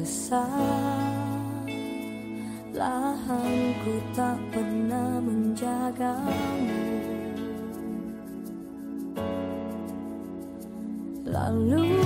Kesalahanku tak pernah menjagamu. Lalu